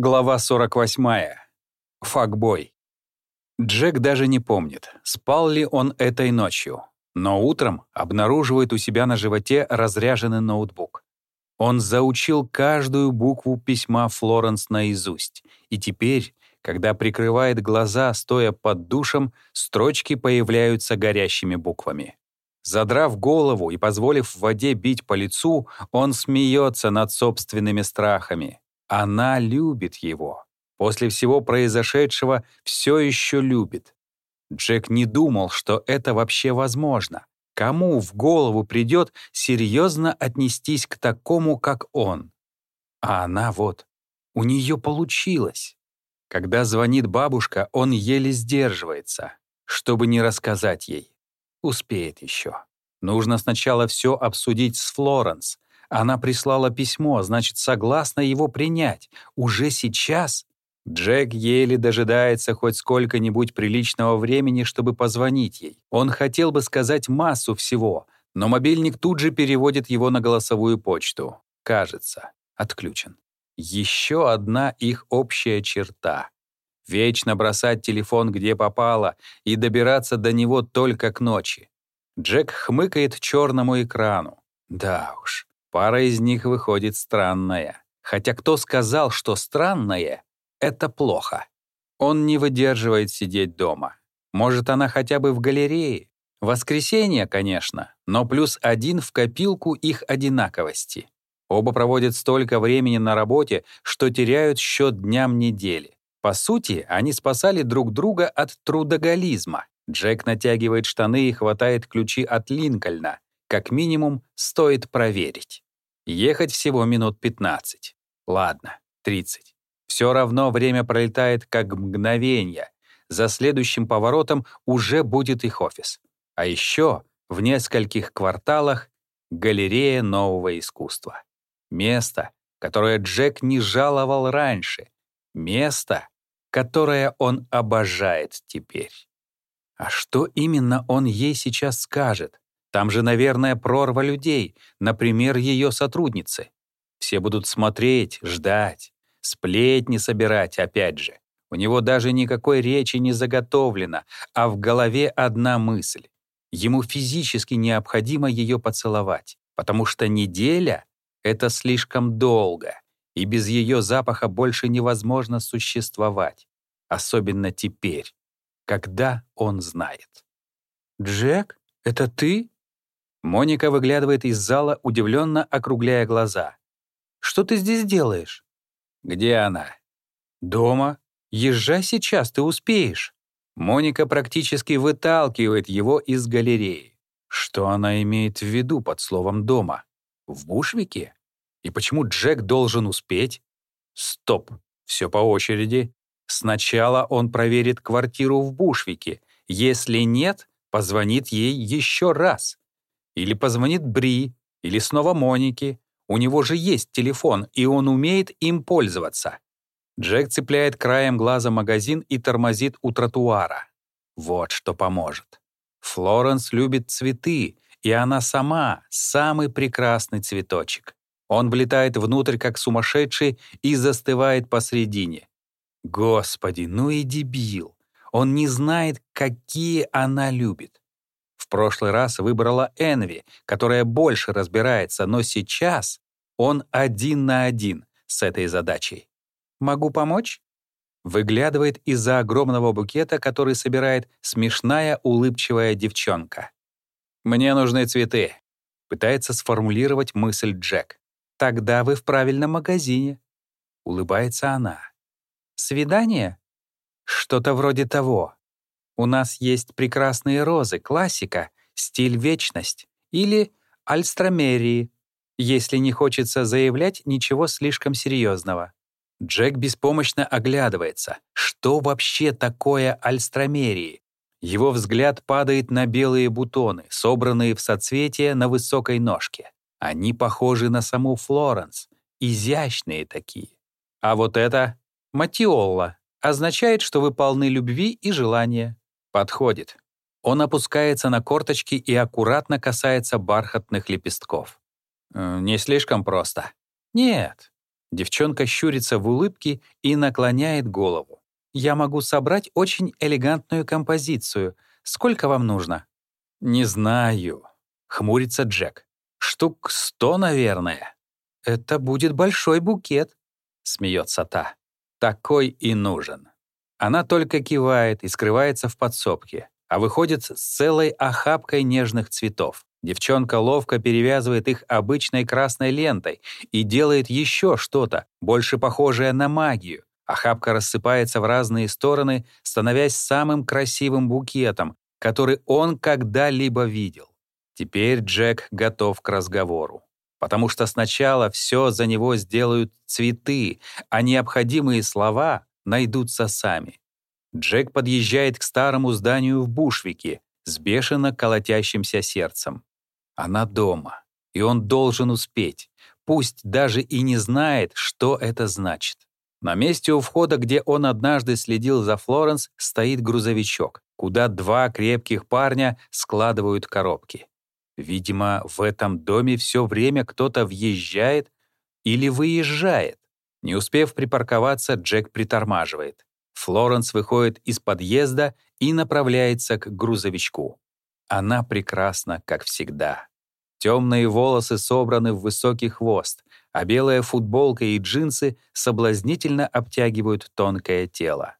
Глава 48. Факбой. Джек даже не помнит, спал ли он этой ночью, но утром обнаруживает у себя на животе разряженный ноутбук. Он заучил каждую букву письма Флоренс наизусть, и теперь, когда прикрывает глаза, стоя под душем, строчки появляются горящими буквами. Задрав голову и позволив воде бить по лицу, он смеется над собственными страхами. Она любит его. После всего произошедшего все еще любит. Джек не думал, что это вообще возможно. Кому в голову придет серьезно отнестись к такому, как он? А она вот, у нее получилось. Когда звонит бабушка, он еле сдерживается, чтобы не рассказать ей. Успеет еще. Нужно сначала все обсудить с Флоренс, она прислала письмо, значит, согласна его принять. Уже сейчас? Джек еле дожидается хоть сколько-нибудь приличного времени, чтобы позвонить ей. Он хотел бы сказать массу всего, но мобильник тут же переводит его на голосовую почту. Кажется, отключен. Еще одна их общая черта. Вечно бросать телефон где попало и добираться до него только к ночи. Джек хмыкает черному экрану. Да уж, Пара из них выходит странная. Хотя кто сказал, что странное — это плохо? Он не выдерживает сидеть дома. Может, она хотя бы в галерее? Воскресенье, конечно, но плюс один в копилку их одинаковости. Оба проводят столько времени на работе, что теряют счет дням недели. По сути, они спасали друг друга от трудоголизма. Джек натягивает штаны и хватает ключи от Линкольна, как минимум, стоит проверить. Ехать всего минут 15. Ладно, 30. Все равно время пролетает как мгновение. За следующим поворотом уже будет их офис. А еще в нескольких кварталах галерея нового искусства. Место, которое Джек не жаловал раньше. Место, которое он обожает теперь. А что именно он ей сейчас скажет? Там же, наверное, прорва людей, например, ее сотрудницы. Все будут смотреть, ждать, сплетни собирать опять же. У него даже никакой речи не заготовлено, а в голове одна мысль. Ему физически необходимо ее поцеловать, потому что неделя — это слишком долго, и без ее запаха больше невозможно существовать. Особенно теперь, когда он знает. «Джек, это ты?» Моника выглядывает из зала, удивленно округляя глаза. «Что ты здесь делаешь?» «Где она?» «Дома. Езжай сейчас, ты успеешь». Моника практически выталкивает его из галереи. Что она имеет в виду под словом «дома»? В Бушвике? И почему Джек должен успеть? Стоп, все по очереди. Сначала он проверит квартиру в Бушвике. Если нет, позвонит ей еще раз. Или позвонит Бри, или снова Монике. У него же есть телефон, и он умеет им пользоваться. Джек цепляет краем глаза магазин и тормозит у тротуара. Вот что поможет. Флоренс любит цветы, и она сама — самый прекрасный цветочек. Он влетает внутрь, как сумасшедший, и застывает посредине. Господи, ну и дебил. Он не знает, какие она любит. В прошлый раз выбрала Энви, которая больше разбирается, но сейчас он один на один с этой задачей. «Могу помочь?» Выглядывает из-за огромного букета, который собирает смешная улыбчивая девчонка. «Мне нужны цветы», — пытается сформулировать мысль Джек. «Тогда вы в правильном магазине», — улыбается она. «Свидание?» «Что-то вроде того», у нас есть прекрасные розы, классика, стиль вечность или альстромерии, если не хочется заявлять ничего слишком серьезного. Джек беспомощно оглядывается. Что вообще такое альстромерии? Его взгляд падает на белые бутоны, собранные в соцветие на высокой ножке. Они похожи на саму Флоренс, изящные такие. А вот это — матиолла, означает, что вы полны любви и желания. Подходит. Он опускается на корточки и аккуратно касается бархатных лепестков. Не слишком просто. Нет. Девчонка щурится в улыбке и наклоняет голову. «Я могу собрать очень элегантную композицию. Сколько вам нужно?» «Не знаю», — хмурится Джек. «Штук сто, наверное». «Это будет большой букет», — смеется та. «Такой и нужен». Она только кивает и скрывается в подсобке, а выходит с целой охапкой нежных цветов. Девчонка ловко перевязывает их обычной красной лентой и делает еще что-то, больше похожее на магию. Охапка рассыпается в разные стороны, становясь самым красивым букетом, который он когда-либо видел. Теперь Джек готов к разговору. Потому что сначала все за него сделают цветы, а необходимые слова найдутся сами. Джек подъезжает к старому зданию в Бушвике с бешено колотящимся сердцем. Она дома, и он должен успеть, пусть даже и не знает, что это значит. На месте у входа, где он однажды следил за Флоренс, стоит грузовичок, куда два крепких парня складывают коробки. Видимо, в этом доме все время кто-то въезжает или выезжает. Не успев припарковаться, Джек притормаживает. Флоренс выходит из подъезда и направляется к грузовичку. Она прекрасна, как всегда. Темные волосы собраны в высокий хвост, а белая футболка и джинсы соблазнительно обтягивают тонкое тело.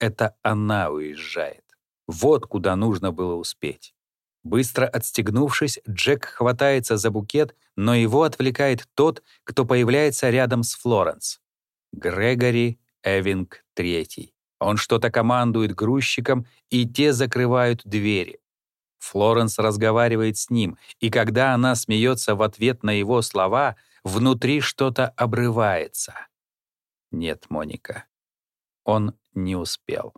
Это она уезжает. Вот куда нужно было успеть. Быстро отстегнувшись, Джек хватается за букет, но его отвлекает тот, кто появляется рядом с Флоренс. Грегори Эвинг III. Он что-то командует грузчикам, и те закрывают двери. Флоренс разговаривает с ним, и когда она смеется в ответ на его слова, внутри что-то обрывается. Нет, Моника. Он не успел.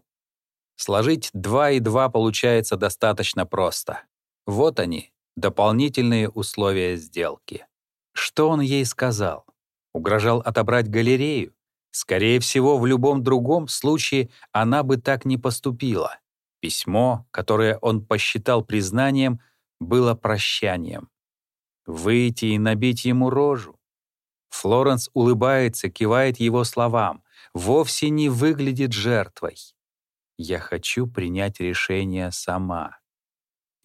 Сложить два и два получается достаточно просто. Вот они, дополнительные условия сделки. Что он ей сказал? Угрожал отобрать галерею? Скорее всего, в любом другом случае она бы так не поступила. Письмо, которое он посчитал признанием, было прощанием. Выйти и набить ему рожу. Флоренс улыбается, кивает его словам, вовсе не выглядит жертвой. «Я хочу принять решение сама».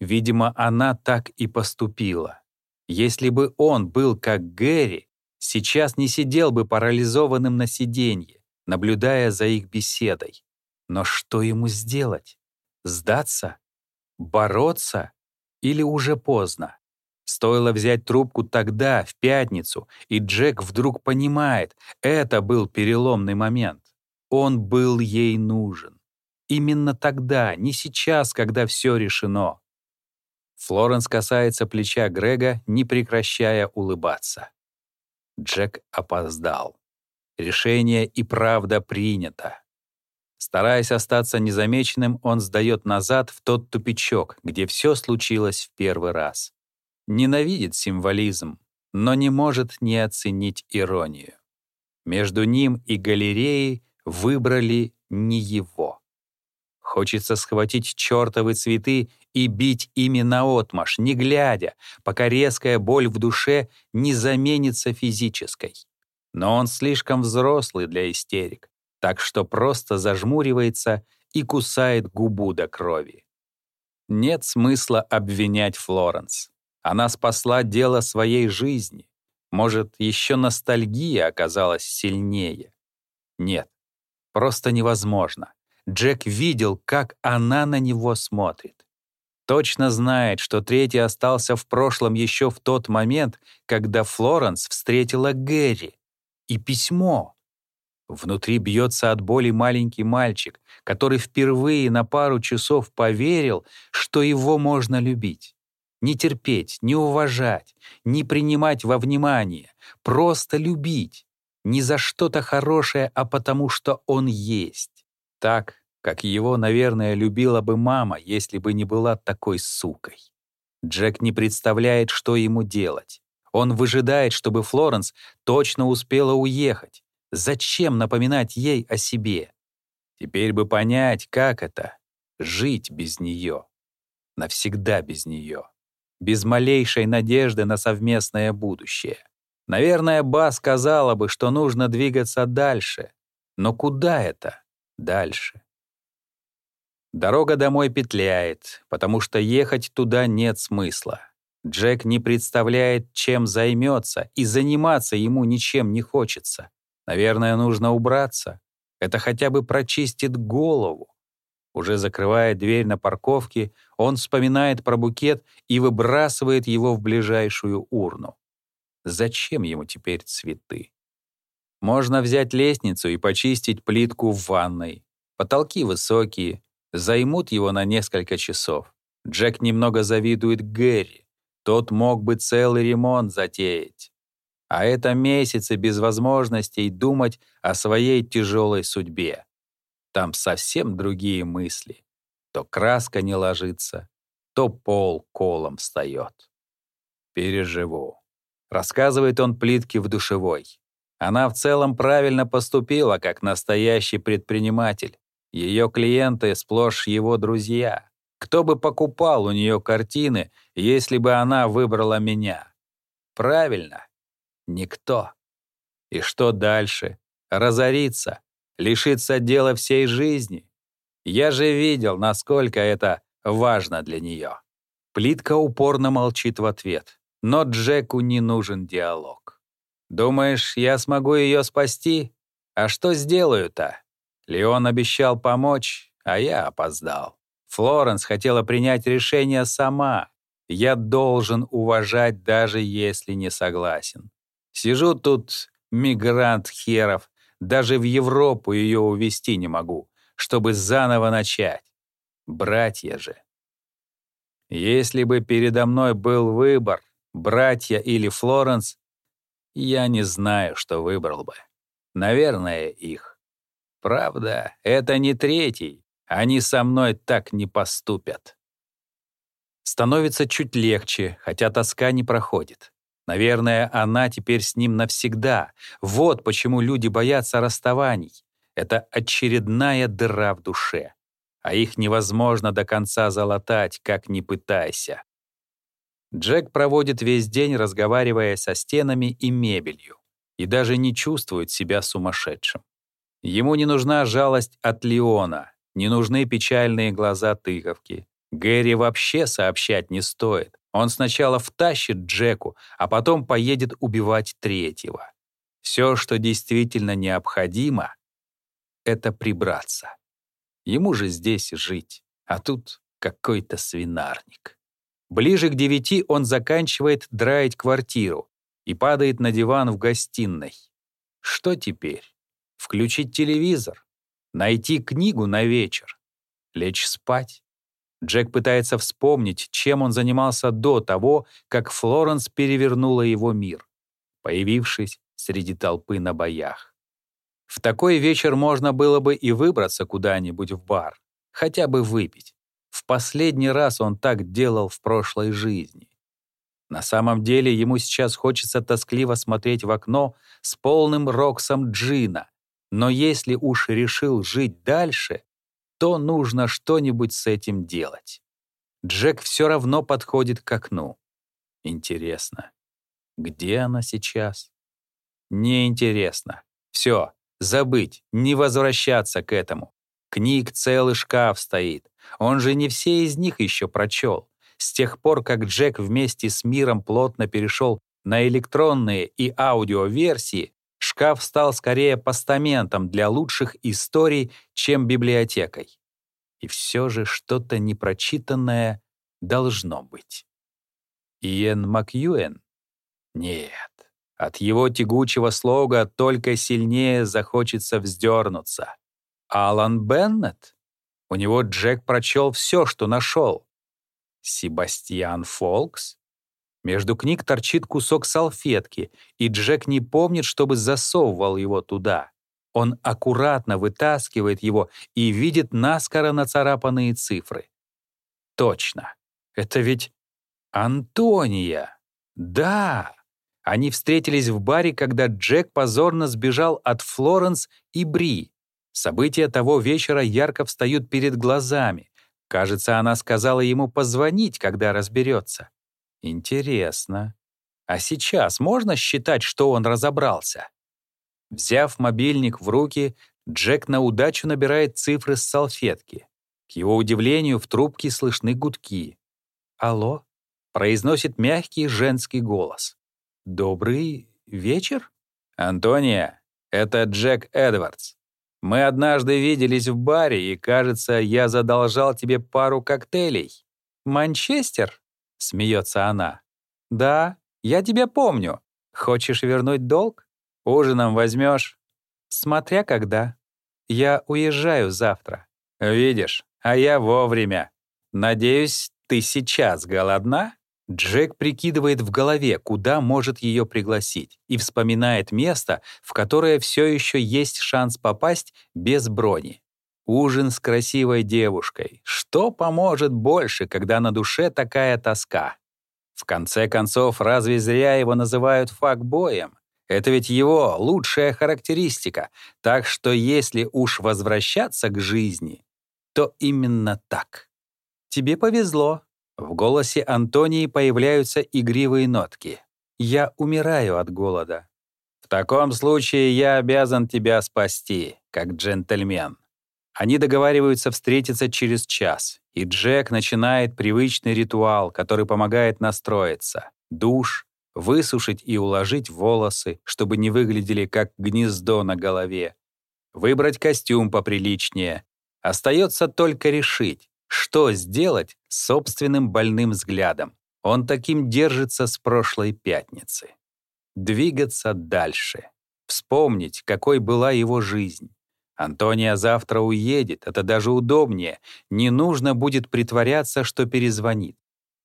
Видимо, она так и поступила. Если бы он был как Гэри, сейчас не сидел бы парализованным на сиденье, наблюдая за их беседой. Но что ему сделать? Сдаться? Бороться? Или уже поздно? Стоило взять трубку тогда, в пятницу, и Джек вдруг понимает, это был переломный момент. Он был ей нужен. Именно тогда, не сейчас, когда все решено. Флоренс касается плеча Грега, не прекращая улыбаться. Джек опоздал. Решение и правда принято. Стараясь остаться незамеченным, он сдает назад в тот тупичок, где все случилось в первый раз. Ненавидит символизм, но не может не оценить иронию. Между ним и галереей выбрали не его. Хочется схватить чертовы цветы и бить ими наотмашь, не глядя, пока резкая боль в душе не заменится физической. Но он слишком взрослый для истерик, так что просто зажмуривается и кусает губу до крови. Нет смысла обвинять Флоренс. Она спасла дело своей жизни. Может, еще ностальгия оказалась сильнее. Нет, просто невозможно. Джек видел, как она на него смотрит. Точно знает, что третий остался в прошлом еще в тот момент, когда Флоренс встретила Гэри. И письмо. Внутри бьется от боли маленький мальчик, который впервые на пару часов поверил, что его можно любить. Не терпеть, не уважать, не принимать во внимание, просто любить. Не за что-то хорошее, а потому что он есть. Так, как его, наверное, любила бы мама, если бы не была такой сукой. Джек не представляет, что ему делать. Он выжидает, чтобы Флоренс точно успела уехать. Зачем напоминать ей о себе? Теперь бы понять, как это — жить без нее. Навсегда без нее. Без малейшей надежды на совместное будущее. Наверное, Ба сказала бы, что нужно двигаться дальше. Но куда это дальше? Дорога домой петляет, потому что ехать туда нет смысла. Джек не представляет, чем займется, и заниматься ему ничем не хочется. Наверное, нужно убраться. Это хотя бы прочистит голову. Уже закрывая дверь на парковке, он вспоминает про букет и выбрасывает его в ближайшую урну. Зачем ему теперь цветы? Можно взять лестницу и почистить плитку в ванной. Потолки высокие, займут его на несколько часов. Джек немного завидует Гэри. Тот мог бы целый ремонт затеять. А это месяцы без возможностей думать о своей тяжелой судьбе. Там совсем другие мысли. То краска не ложится, то пол колом встает. Переживу. Рассказывает он плитке в душевой. Она в целом правильно поступила, как настоящий предприниматель. Ее клиенты сплошь его друзья. Кто бы покупал у нее картины, если бы она выбрала меня? Правильно, никто. И что дальше? Разориться, лишиться дела всей жизни? Я же видел, насколько это важно для нее. Плитка упорно молчит в ответ, но Джеку не нужен диалог. «Думаешь, я смогу ее спасти? А что сделаю-то?» Леон обещал помочь, а я опоздал. Флоренс хотела принять решение сама. Я должен уважать, даже если не согласен. Сижу тут, мигрант херов, даже в Европу ее увезти не могу, чтобы заново начать. Братья же. Если бы передо мной был выбор, братья или Флоренс, я не знаю, что выбрал бы. Наверное, их. Правда, это не третий, они со мной так не поступят. Становится чуть легче, хотя тоска не проходит. Наверное, она теперь с ним навсегда. Вот почему люди боятся расставаний. Это очередная дыра в душе. А их невозможно до конца залатать, как ни пытайся. Джек проводит весь день, разговаривая со стенами и мебелью, и даже не чувствует себя сумасшедшим. Ему не нужна жалость от Леона, не нужны печальные глаза тыковки. Гэри вообще сообщать не стоит. Он сначала втащит Джеку, а потом поедет убивать третьего. Все, что действительно необходимо, — это прибраться. Ему же здесь жить, а тут какой-то свинарник. Ближе к девяти он заканчивает драить квартиру и падает на диван в гостиной. Что теперь? Включить телевизор? Найти книгу на вечер. Лечь спать. Джек пытается вспомнить, чем он занимался до того, как Флоренс перевернула его мир, появившись среди толпы на боях. В такой вечер можно было бы и выбраться куда-нибудь в бар, хотя бы выпить. В последний раз он так делал в прошлой жизни. На самом деле ему сейчас хочется тоскливо смотреть в окно с полным роксом джина, но если уж решил жить дальше, то нужно что-нибудь с этим делать. Джек все равно подходит к окну. Интересно, где она сейчас? Неинтересно. Все, забыть, не возвращаться к этому. Книг целый шкаф стоит. Он же не все из них еще прочел. С тех пор, как Джек вместе с миром плотно перешел на электронные и аудиоверсии, Шкаф стал скорее постаментом для лучших историй, чем библиотекой. И все же что-то непрочитанное должно быть. Иэн Макьюэн? Нет. От его тягучего слога только сильнее захочется вздернуться. Алан Беннет? У него Джек прочел все, что нашел. Себастьян Фолкс? Между книг торчит кусок салфетки, и Джек не помнит, чтобы засовывал его туда. Он аккуратно вытаскивает его и видит наскоро нацарапанные цифры. Точно. Это ведь Антония. Да. Они встретились в баре, когда Джек позорно сбежал от Флоренс и Бри. События того вечера ярко встают перед глазами. Кажется, она сказала ему позвонить, когда разберется. Интересно. А сейчас можно считать, что он разобрался? Взяв мобильник в руки, Джек на удачу набирает цифры с салфетки. К его удивлению, в трубке слышны гудки. «Алло?» — произносит мягкий женский голос. «Добрый вечер?» «Антония, это Джек Эдвардс. Мы однажды виделись в баре, и, кажется, я задолжал тебе пару коктейлей». «Манчестер?» — смеется она. «Да, я тебя помню. Хочешь вернуть долг? Ужином возьмешь? Смотря когда. Я уезжаю завтра. Видишь, а я вовремя. Надеюсь, ты сейчас голодна? Джек прикидывает в голове, куда может ее пригласить, и вспоминает место, в которое все еще есть шанс попасть без брони. Ужин с красивой девушкой. Что поможет больше, когда на душе такая тоска? В конце концов, разве зря его называют факбоем? Это ведь его лучшая характеристика, так что если уж возвращаться к жизни, то именно так. «Тебе повезло». В голосе Антонии появляются игривые нотки. «Я умираю от голода». «В таком случае я обязан тебя спасти, как джентльмен». Они договариваются встретиться через час, и Джек начинает привычный ритуал, который помогает настроиться. Душ, высушить и уложить волосы, чтобы не выглядели как гнездо на голове. Выбрать костюм поприличнее. Остается только решить, что сделать с собственным больным взглядом. Он таким держится с прошлой пятницы. Двигаться дальше. Вспомнить, какой была его жизнь. Антония завтра уедет, это даже удобнее. Не нужно будет притворяться, что перезвонит.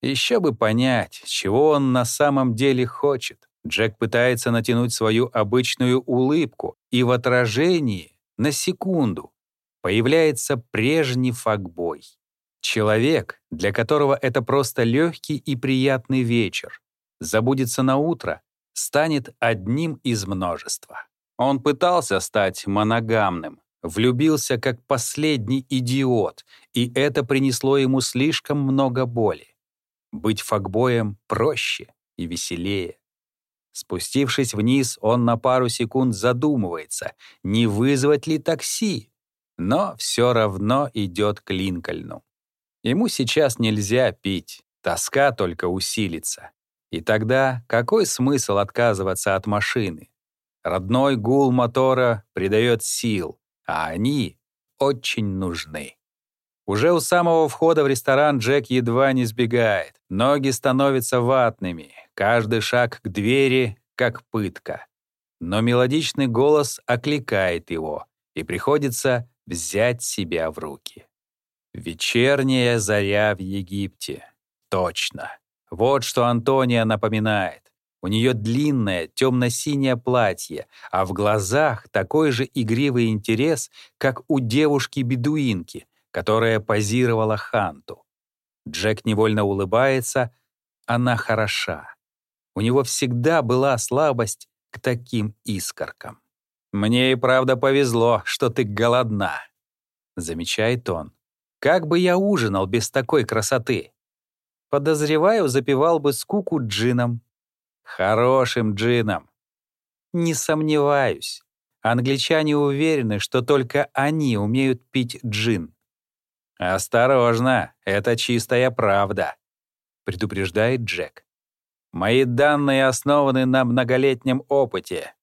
Еще бы понять, чего он на самом деле хочет. Джек пытается натянуть свою обычную улыбку, и в отражении, на секунду, появляется прежний факбой. Человек, для которого это просто легкий и приятный вечер, забудется на утро, станет одним из множества. Он пытался стать моногамным, влюбился как последний идиот, и это принесло ему слишком много боли. Быть факбоем проще и веселее. Спустившись вниз, он на пару секунд задумывается, не вызвать ли такси, но все равно идет к Линкольну. Ему сейчас нельзя пить, тоска только усилится. И тогда какой смысл отказываться от машины? Родной гул мотора придает сил, а они очень нужны. Уже у самого входа в ресторан Джек едва не сбегает. Ноги становятся ватными, каждый шаг к двери — как пытка. Но мелодичный голос окликает его, и приходится взять себя в руки. Вечерняя заря в Египте. Точно. Вот что Антония напоминает. У нее длинное темно-синее платье, а в глазах такой же игривый интерес, как у девушки-бедуинки, которая позировала Ханту. Джек невольно улыбается, она хороша. У него всегда была слабость к таким искоркам. «Мне и правда повезло, что ты голодна», — замечает он. «Как бы я ужинал без такой красоты?» Подозреваю, запивал бы скуку джином. Хорошим джином. Не сомневаюсь. Англичане уверены, что только они умеют пить джин. «Осторожно, это чистая правда», — предупреждает Джек. «Мои данные основаны на многолетнем опыте».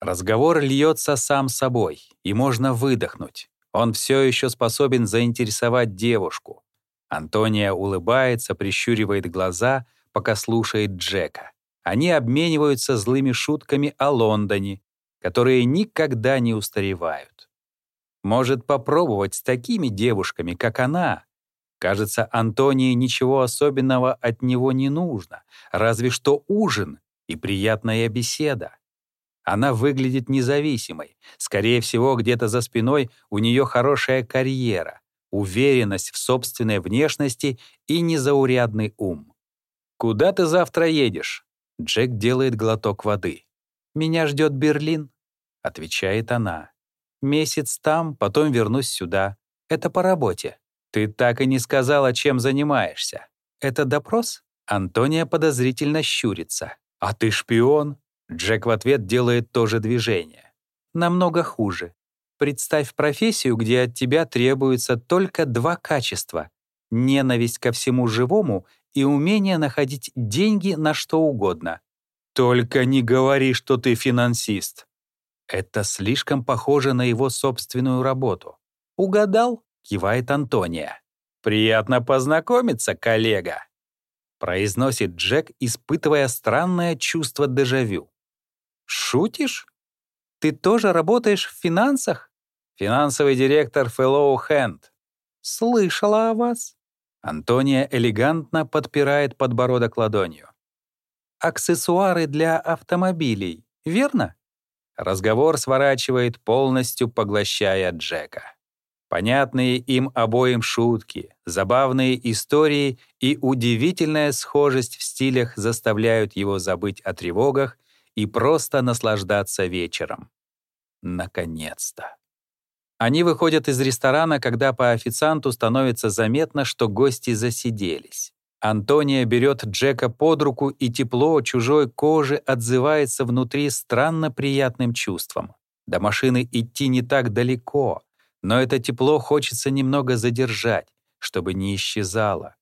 Разговор льется сам собой, и можно выдохнуть. Он все еще способен заинтересовать девушку. Антония улыбается, прищуривает глаза, пока слушает Джека. Они обмениваются злыми шутками о Лондоне, которые никогда не устаревают. Может попробовать с такими девушками, как она. Кажется, Антонии ничего особенного от него не нужно, разве что ужин и приятная беседа. Она выглядит независимой. Скорее всего, где-то за спиной у нее хорошая карьера, уверенность в собственной внешности и незаурядный ум. «Куда ты завтра едешь?» Джек делает глоток воды. «Меня ждет Берлин», — отвечает она. «Месяц там, потом вернусь сюда. Это по работе. Ты так и не сказала, чем занимаешься. Это допрос?» Антония подозрительно щурится. «А ты шпион?» Джек в ответ делает то же движение. «Намного хуже. Представь профессию, где от тебя требуется только два качества — ненависть ко всему живому и умение находить деньги на что угодно. Только не говори, что ты финансист. Это слишком похоже на его собственную работу. «Угадал?» — кивает Антония. «Приятно познакомиться, коллега», — произносит Джек, испытывая странное чувство дежавю. «Шутишь? Ты тоже работаешь в финансах?» «Финансовый директор Fellow Hand». «Слышала о вас». Антония элегантно подпирает подбородок ладонью. «Аксессуары для автомобилей, верно?» Разговор сворачивает, полностью поглощая Джека. Понятные им обоим шутки, забавные истории и удивительная схожесть в стилях заставляют его забыть о тревогах и просто наслаждаться вечером. Наконец-то. Они выходят из ресторана, когда по официанту становится заметно, что гости засиделись. Антония берет Джека под руку, и тепло чужой кожи отзывается внутри странно приятным чувством. До машины идти не так далеко, но это тепло хочется немного задержать, чтобы не исчезало.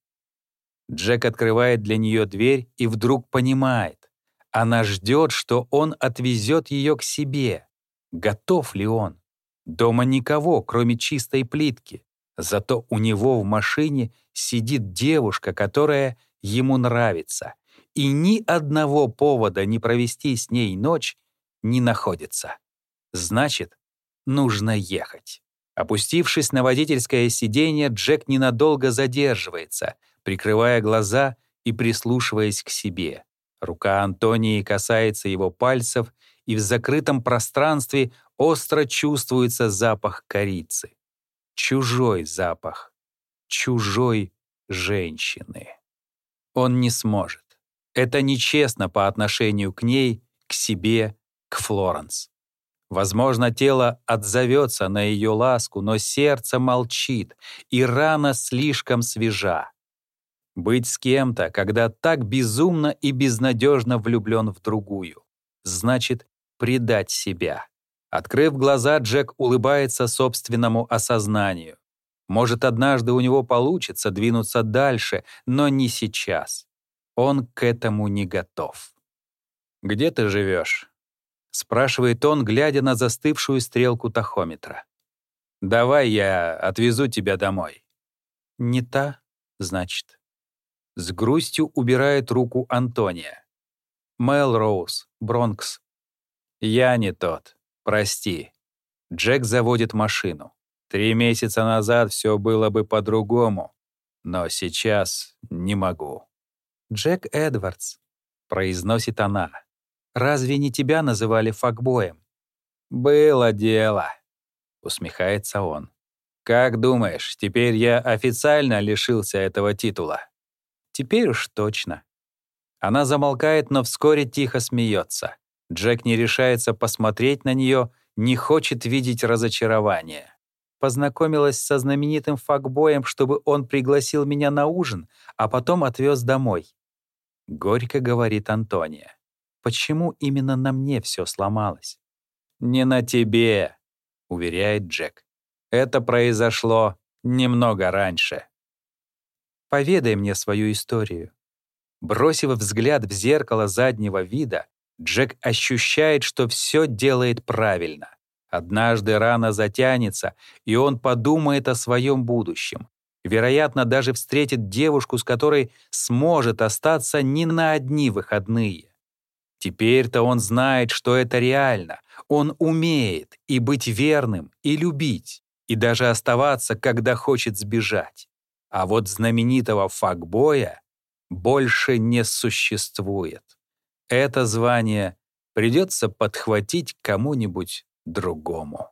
Джек открывает для нее дверь и вдруг понимает. Она ждет, что он отвезет ее к себе. Готов ли он? Дома никого, кроме чистой плитки. Зато у него в машине сидит девушка, которая ему нравится, и ни одного повода не провести с ней ночь не находится. Значит, нужно ехать. Опустившись на водительское сиденье, Джек ненадолго задерживается, прикрывая глаза и прислушиваясь к себе. Рука Антонии касается его пальцев, и в закрытом пространстве остро чувствуется запах корицы. Чужой запах. Чужой женщины. Он не сможет. Это нечестно по отношению к ней, к себе, к Флоренс. Возможно, тело отзовется на ее ласку, но сердце молчит, и рана слишком свежа. Быть с кем-то, когда так безумно и безнадежно влюблен в другую, значит предать себя. Открыв глаза, Джек улыбается собственному осознанию. Может, однажды у него получится двинуться дальше, но не сейчас. Он к этому не готов. «Где ты живешь?» — спрашивает он, глядя на застывшую стрелку тахометра. «Давай я отвезу тебя домой». «Не та, значит». С грустью убирает руку Антония. Мэл Роуз, Бронкс. «Я не тот. Прости». Джек заводит машину. Три месяца назад все было бы по-другому, но сейчас не могу. «Джек Эдвардс», — произносит она. «Разве не тебя называли факбоем?» «Было дело», — усмехается он. «Как думаешь, теперь я официально лишился этого титула?» «Теперь уж точно». Она замолкает, но вскоре тихо смеется. Джек не решается посмотреть на нее, не хочет видеть разочарование познакомилась со знаменитым факбоем, чтобы он пригласил меня на ужин, а потом отвез домой. Горько говорит Антония. Почему именно на мне все сломалось? «Не на тебе», — уверяет Джек. «Это произошло немного раньше». «Поведай мне свою историю». Бросив взгляд в зеркало заднего вида, Джек ощущает, что все делает правильно. Однажды рана затянется, и он подумает о своем будущем. Вероятно, даже встретит девушку, с которой сможет остаться не на одни выходные. Теперь-то он знает, что это реально. Он умеет и быть верным, и любить, и даже оставаться, когда хочет сбежать. А вот знаменитого факбоя больше не существует. Это звание придется подхватить кому-нибудь другому.